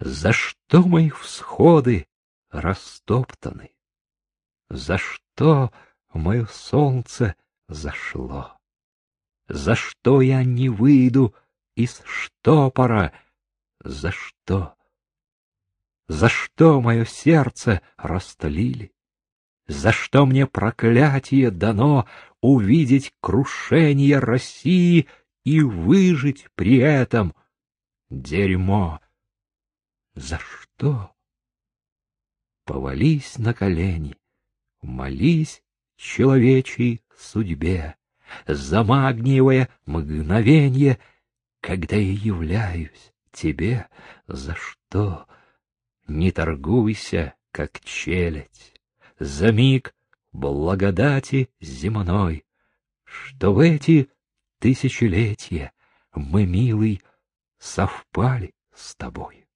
За что мои всходы растоптаны? За что мое солнце зашло? За что я не выйду из штопора? За что? За что мое сердце растлили? За что мне проклятие дано увидеть крушение России и выжить при этом? Дерьмо! За что? Повались на колени, молись человечьей судьбе, замагниевое мгновенье, когда я являюсь тебе, за что? Не торгуйся, как челядь, за миг благодати земной, что в эти тысячелетия мы, милый, совпали с тобой.